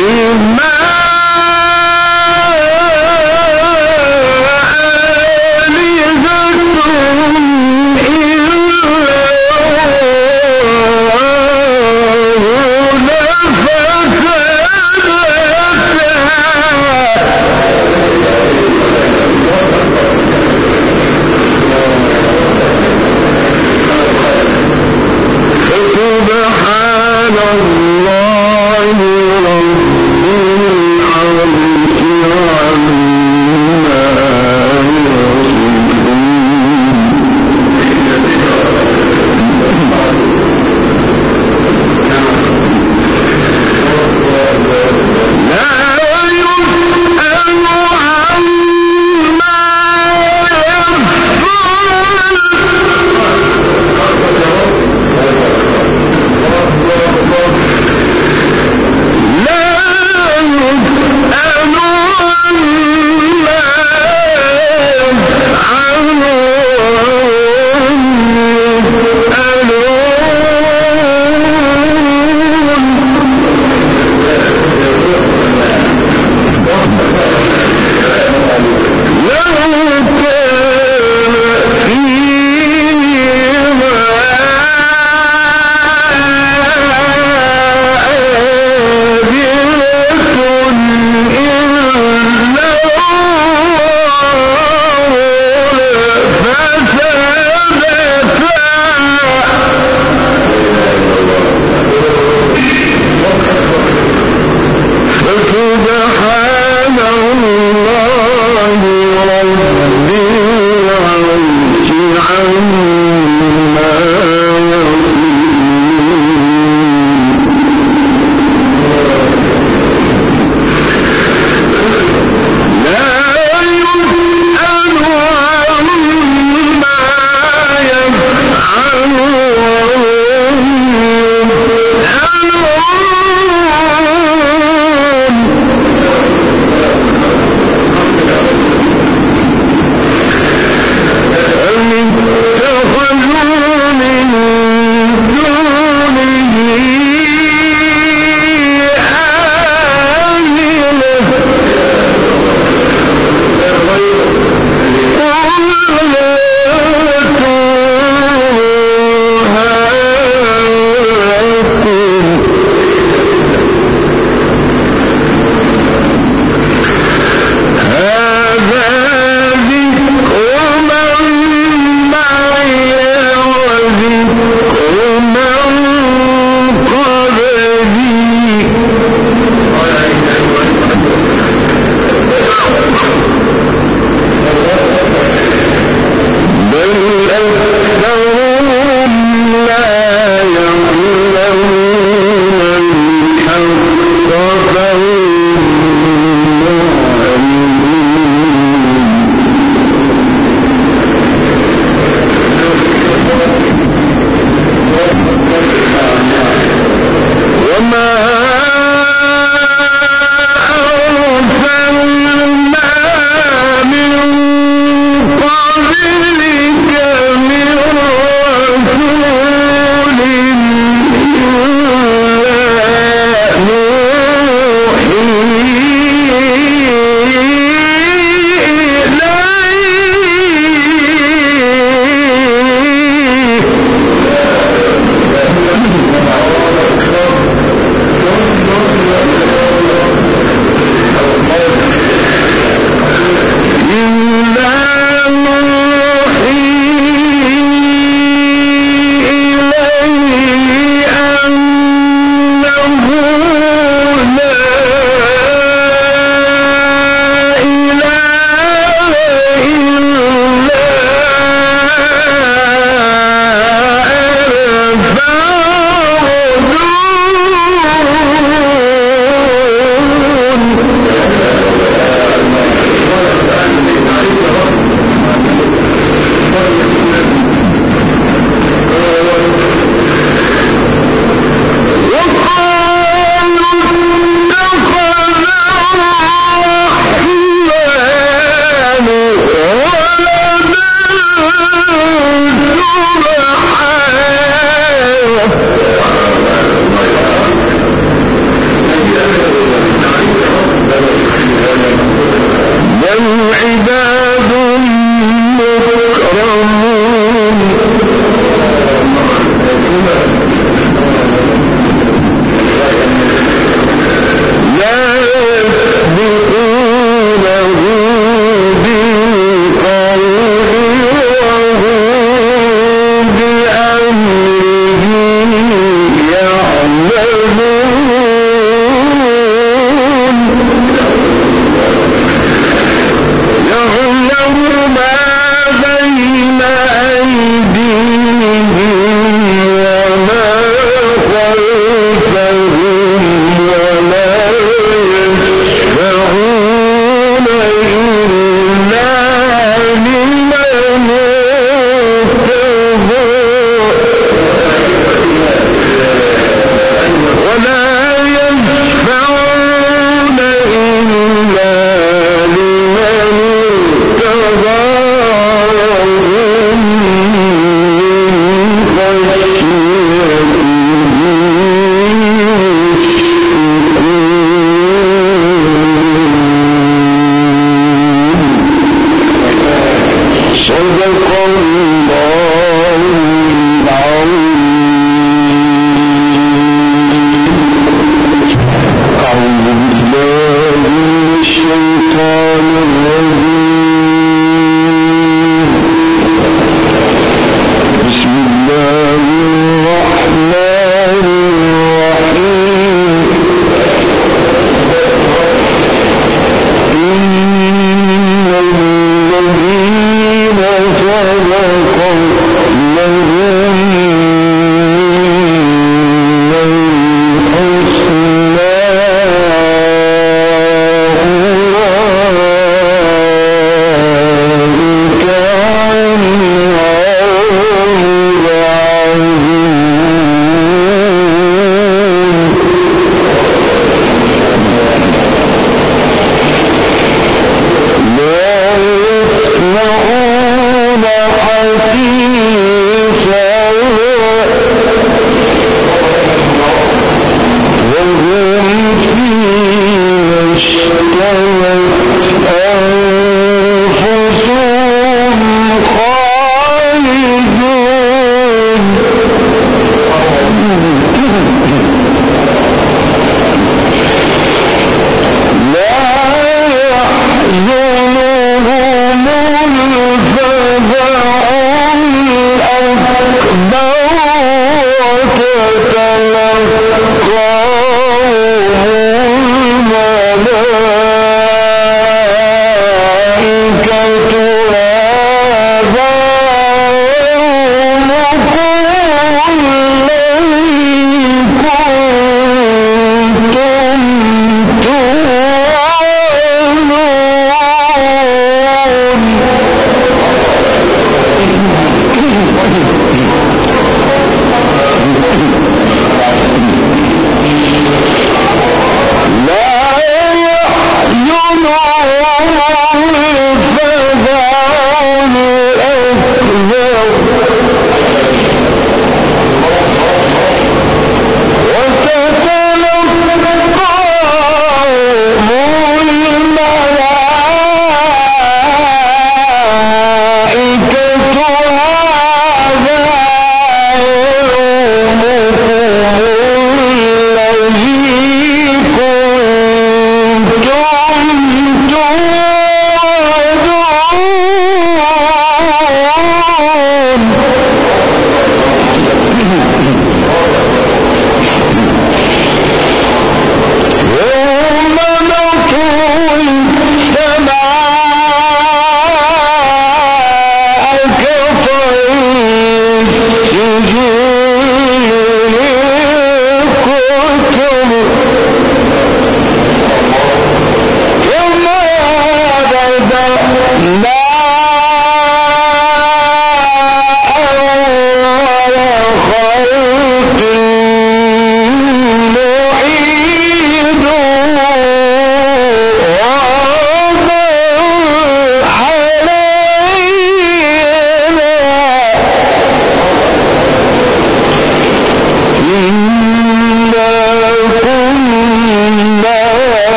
in